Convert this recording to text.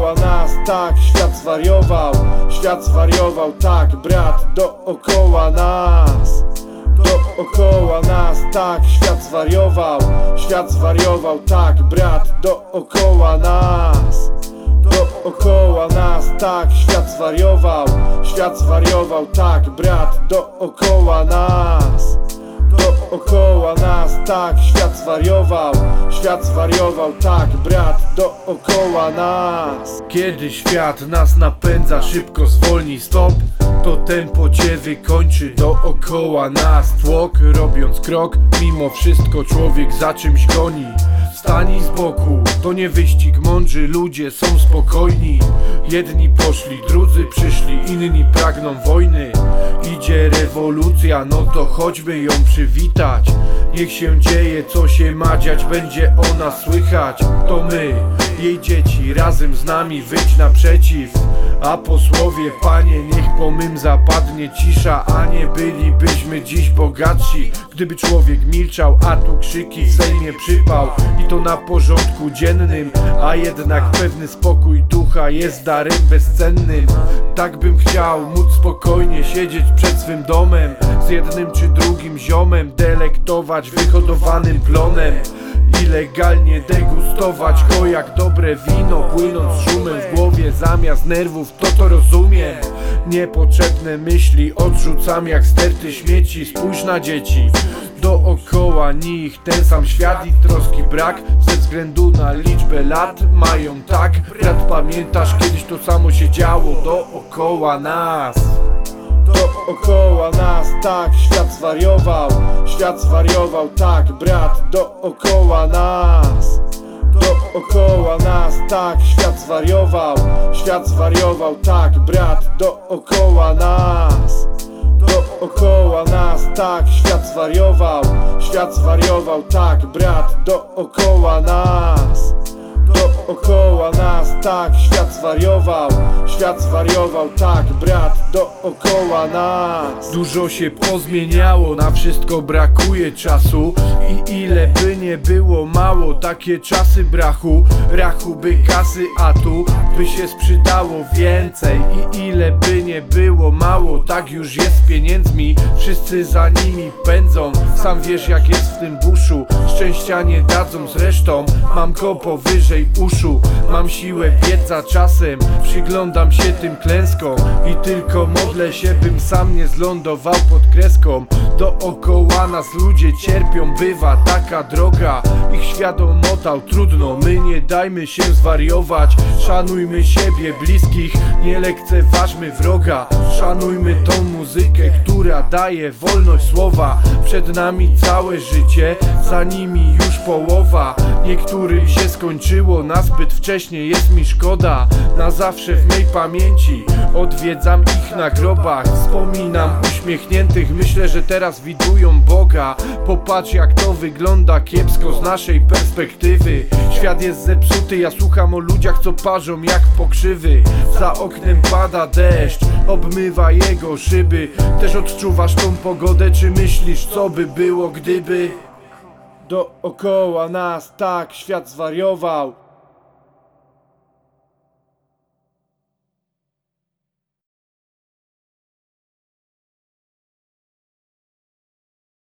Dookoła nas tak świat zwariował Świat zwariował tak brat Dookoła nas. Dookoła nas tak świat zwariował Świat zwariował tak brat Dookoła nas. Dookoła nas tak świat zwariował Świat zwariował tak brat Dookoła nas Dookoła nas tak świat zwariował Świat zwariował tak brat Dookoła nas. Kiedy świat nas napędza szybko zwolni stop to tempo cię wykończy dookoła nas. Tłok robiąc krok Mimo wszystko człowiek za czymś goni. Stani z boku, to nie wyścig mądrzy Ludzie są spokojni. Jedni poszli, drudzy przyszli Inni pragną wojny rewolucja, no to chodźmy ją przywitać. Niech się dzieje, co się ma dziać Będzie ona słychać. To my, jej dzieci Razem z nami wyjdź naprzeciw. A posłowie, panie, niech po mym zapadnie cisza A nie bylibyśmy dziś bogatsi. Gdyby człowiek milczał, a tu krzyki w Sejmie przypał. I to na porządku dziennym A jednak pewny spokój ducha jest darem bezcennym. Tak bym chciał móc spokojnie siedzieć przed swym domem Z jednym czy drugim ziomem Delektować wyhodowanym plonem i legalnie degustować go jak dobre wino Płynąc szumem w głowie zamiast nerwów to to rozumiem. Niepotrzebne myśli odrzucam jak sterty śmieci Spójrz na dzieci. Dookoła nich ten sam świat i troski brak. Ze względu na liczbę lat mają tak. Brat pamiętasz kiedyś to samo się działo dookoła nas Dookoła nas tak świat zwariował Świat zwariował tak brat Dookoła nas. Dookoła nas tak świat zwariował Świat zwariował tak brat Dookoła nas. Dookoła nas tak świat zwariował Świat zwariował tak brat Dookoła nas. Dookoła nas tak świat zwariował Świat zwariował tak brat Dookoła nas. Dużo się pozmieniało, na wszystko brakuje czasu. I ile by nie było mało Takie czasy brachu. Rachu by kasy, a tu by się sprzydało więcej. I ile by nie było mało Tak już jest z pieniędzmi. Wszyscy za nimi pędzą. Sam wiesz jak jest w tym buszu. Szczęścia nie dadzą zresztą Mam go powyżej uszu. Mam siłę wiedza czasem. Przyglądam się tym klęskom I tylko modlę się bym sam nie zlądował pod kreską Dookoła nas ludzie cierpią Bywa taka droga. Ich świadomota trudno My nie dajmy się zwariować. Szanujmy siebie, bliskich Nie lekceważmy wroga. Szanujmy tą muzykę, która daje wolność słowa. Przed nami całe życie Za nimi już połowa. Niektórym się skończyło na zbyt wcześnie Jest mi szkoda. Na zawsze w mej pamięci Odwiedzam ich na grobach. Wspominam uśmiechniętych Myślę, że teraz widują Boga. Popatrz jak to wygląda kiepsko z naszej perspektywy. Świat jest zepsuty, ja słucham o ludziach co parzą jak pokrzywy. Za oknem pada deszcz, obmywa jego szyby. Też odczuwasz tą pogodę, czy myślisz co by było gdyby? Dookoła nas tak świat zwariował